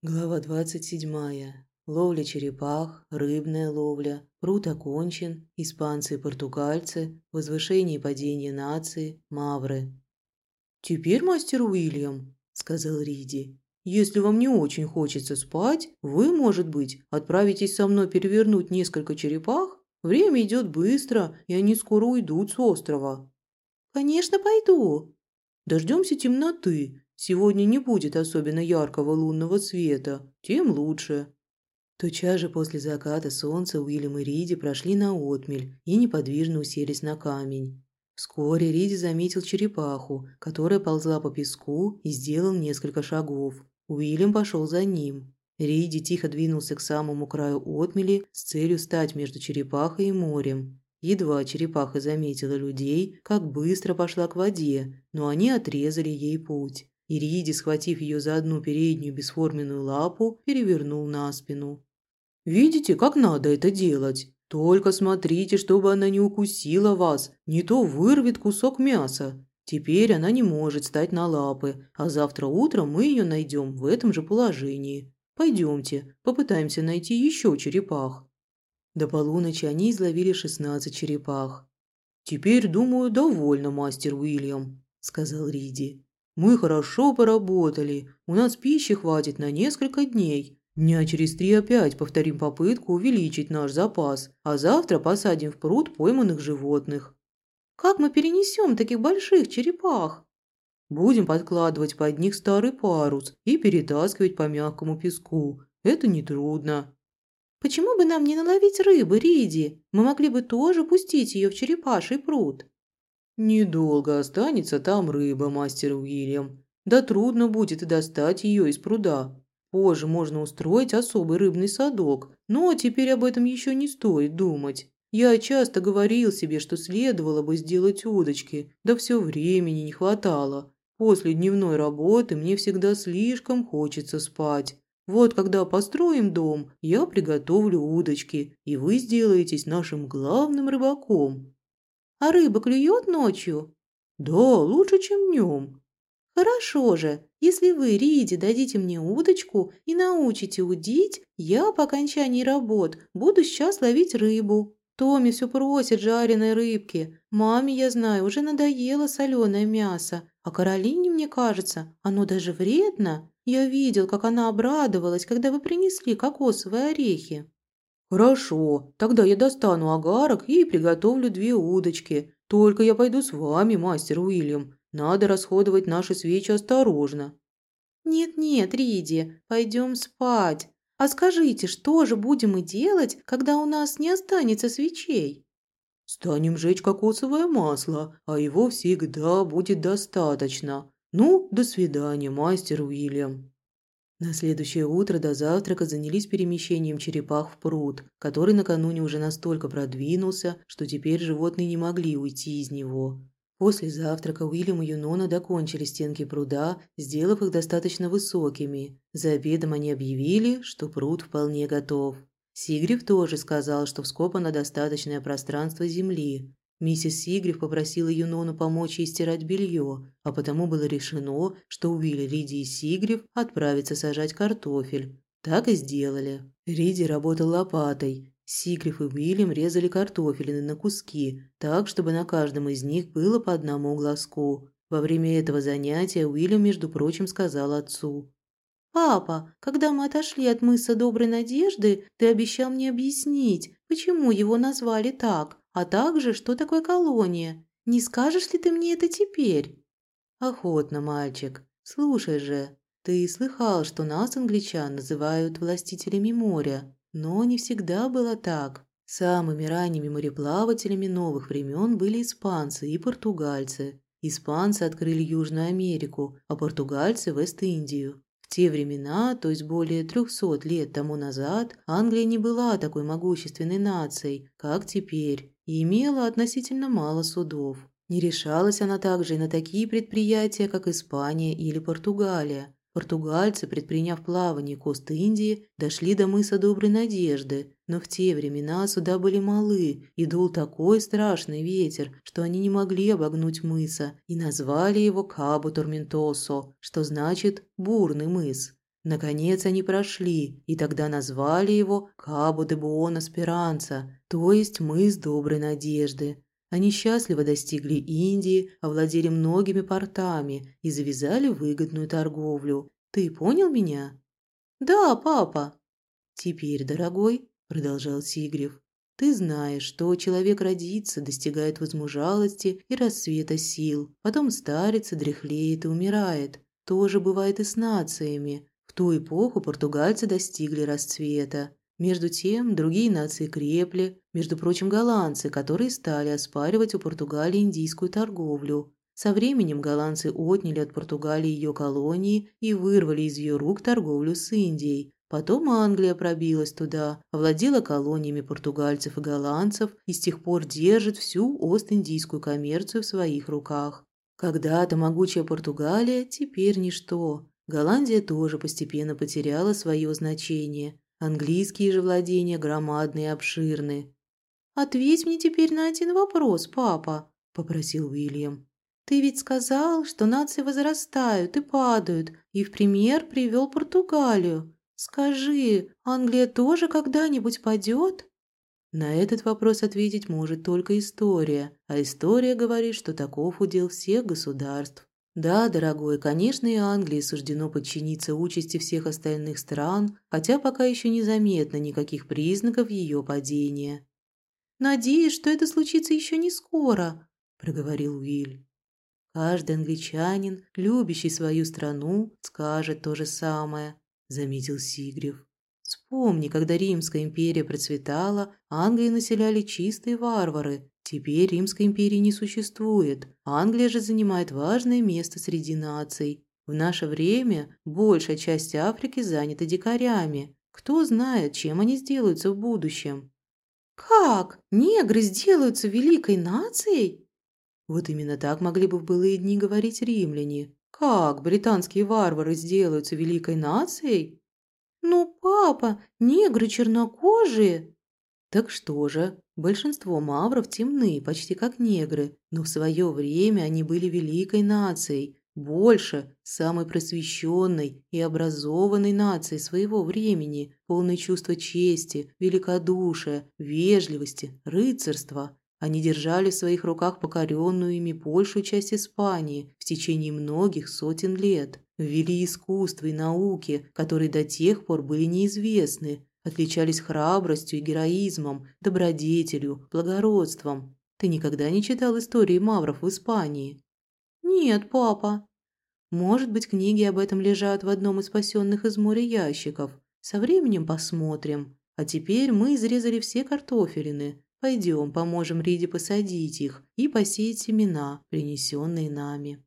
Глава 27. Ловля черепах, рыбная ловля, пруд окончен, испанцы и португальцы, возвышение и падение нации, мавры. «Теперь, мастер Уильям», – сказал Риди, – «если вам не очень хочется спать, вы, может быть, отправитесь со мной перевернуть несколько черепах? Время идет быстро, и они скоро уйдут с острова». «Конечно, пойду». «Дождемся темноты, Сегодня не будет особенно яркого лунного света, тем лучше. Тотчас же после заката солнца Уильям и Риди прошли на отмель и неподвижно уселись на камень. Вскоре Риди заметил черепаху, которая ползла по песку и сделал несколько шагов. Уильям пошел за ним. Риди тихо двинулся к самому краю отмели с целью стать между черепахой и морем. Едва черепаха заметила людей, как быстро пошла к воде, но они отрезали ей путь. Ириди, схватив ее за одну переднюю бесформенную лапу, перевернул на спину. «Видите, как надо это делать? Только смотрите, чтобы она не укусила вас, не то вырвет кусок мяса. Теперь она не может встать на лапы, а завтра утром мы ее найдем в этом же положении. Пойдемте, попытаемся найти еще черепах». До полуночи они изловили 16 черепах. «Теперь, думаю, довольно, мастер Уильям», – сказал Риди. Мы хорошо поработали. У нас пищи хватит на несколько дней. Дня через три опять повторим попытку увеличить наш запас, а завтра посадим в пруд пойманных животных. Как мы перенесем таких больших черепах? Будем подкладывать под них старый парус и перетаскивать по мягкому песку. Это нетрудно. Почему бы нам не наловить рыбы, Риди? Мы могли бы тоже пустить ее в черепаший пруд. Недолго останется там рыба, мастер Уильям. Да трудно будет достать ее из пруда. Позже можно устроить особый рыбный садок, но теперь об этом еще не стоит думать. Я часто говорил себе, что следовало бы сделать удочки, да все времени не хватало. После дневной работы мне всегда слишком хочется спать. Вот когда построим дом, я приготовлю удочки, и вы сделаетесь нашим главным рыбаком. А рыба клюет ночью? Да, лучше, чем днем. Хорошо же. Если вы, Риди, дадите мне удочку и научите удить, я по окончании работ буду сейчас ловить рыбу. Томми все просит жареной рыбки. Маме, я знаю, уже надоело соленое мясо. А Каролине, мне кажется, оно даже вредно. Я видел, как она обрадовалась, когда вы принесли кокосовые орехи. «Хорошо, тогда я достану агарок и приготовлю две удочки. Только я пойду с вами, мастер Уильям. Надо расходовать наши свечи осторожно». «Нет-нет, Риди, пойдем спать. А скажите, что же будем мы делать, когда у нас не останется свечей?» «Станем жечь кокосовое масло, а его всегда будет достаточно. Ну, до свидания, мастер Уильям». На следующее утро до завтрака занялись перемещением черепах в пруд, который накануне уже настолько продвинулся, что теперь животные не могли уйти из него. После завтрака Уильям и Юнона докончили стенки пруда, сделав их достаточно высокими. За обедом они объявили, что пруд вполне готов. Сигриф тоже сказал, что вскопано достаточное пространство земли, Миссис Сигриф попросила Юнону помочь ей стирать белье, а потому было решено, что Уилли, Риди и Сигриф отправятся сажать картофель. Так и сделали. Риди работал лопатой. Сигриф и Уильям резали картофелины на куски, так, чтобы на каждом из них было по одному глазку. Во время этого занятия Уильям, между прочим, сказал отцу. «Папа, когда мы отошли от мыса Доброй Надежды, ты обещал мне объяснить, почему его назвали так а также, что такое колония. Не скажешь ли ты мне это теперь?» «Охотно, мальчик. Слушай же, ты слыхал, что нас, англичан, называют властителями моря, но не всегда было так. Самыми ранними мореплавателями новых времен были испанцы и португальцы. Испанцы открыли Южную Америку, а португальцы – Вест-Индию. В те времена, то есть более 300 лет тому назад, Англия не была такой могущественной нацией, как теперь и имела относительно мало судов. Не решалась она также и на такие предприятия, как Испания или Португалия. Португальцы, предприняв плавание к Ост-Индии, дошли до мыса Доброй Надежды, но в те времена суда были малы, и дул такой страшный ветер, что они не могли обогнуть мыса, и назвали его Кабо Торментосо, что значит «бурный мыс». Наконец они прошли, и тогда назвали его Кабо де Буона Спиранца, то есть мыс Доброй Надежды. Они счастливо достигли Индии, овладели многими портами и завязали выгодную торговлю. Ты понял меня? Да, папа. Теперь, дорогой, продолжал Сигрев, ты знаешь, что человек родится, достигает возмужалости и расцвета сил, потом старится, дряхлеет и умирает. То же бывает и с нациями. Ту эпоху португальцы достигли расцвета. Между тем, другие нации крепли, между прочим, голландцы, которые стали оспаривать у Португалии индийскую торговлю. Со временем голландцы отняли от Португалии ее колонии и вырвали из ее рук торговлю с Индией. Потом Англия пробилась туда, овладела колониями португальцев и голландцев и с тех пор держит всю Ост-Индийскую коммерцию в своих руках. Когда-то могучая Португалия, теперь ничто. Голландия тоже постепенно потеряла свое значение. Английские же владения громадные и обширны. «Ответь мне теперь на один вопрос, папа», – попросил Уильям. «Ты ведь сказал, что нации возрастают и падают, и в пример привел Португалию. Скажи, Англия тоже когда-нибудь падет?» На этот вопрос ответить может только история, а история говорит, что таков удел всех государств. Да, дорогой, конечно, и Англии суждено подчиниться участи всех остальных стран, хотя пока еще незаметно никаких признаков ее падения. «Надеюсь, что это случится еще не скоро», – проговорил Уиль. «Каждый англичанин, любящий свою страну, скажет то же самое», – заметил Сигрев. «Вспомни, когда Римская империя процветала, Англию населяли чистые варвары, Теперь Римской империи не существует. Англия же занимает важное место среди наций. В наше время большая часть Африки занята дикарями. Кто знает, чем они сделаются в будущем. Как? Негры сделаются великой нацией? Вот именно так могли бы в былые дни говорить римляне. Как британские варвары сделаются великой нацией? Ну, папа, негры чернокожие. Так что же, большинство мавров темны, почти как негры, но в свое время они были великой нацией, больше самой просвещенной и образованной нацией своего времени, полной чувства чести, великодушия, вежливости, рыцарства. Они держали в своих руках покоренную ими большую часть Испании в течение многих сотен лет, ввели искусство и науки, которые до тех пор были неизвестны, отличались храбростью и героизмом, добродетелью, благородством. Ты никогда не читал истории мавров в Испании? Нет, папа. Может быть, книги об этом лежат в одном из спасенных из моря ящиков. Со временем посмотрим. А теперь мы изрезали все картофелины. Пойдем, поможем Риде посадить их и посеять семена, принесенные нами.